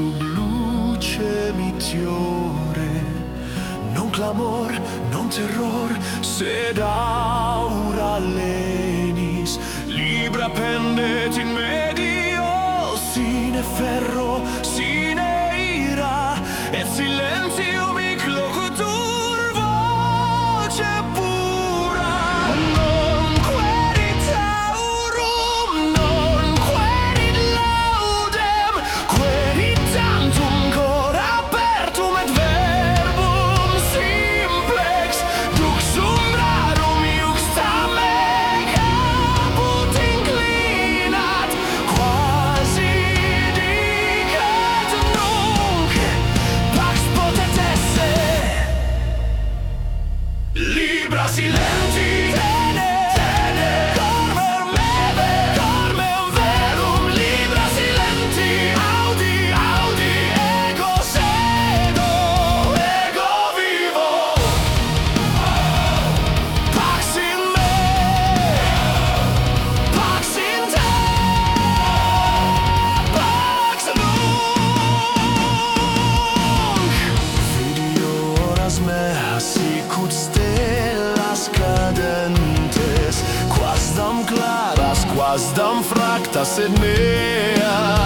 subluce tiore, non clamor, non terror, sed aura lenis, libra pendet in me. Għazdam frak ta' sidnija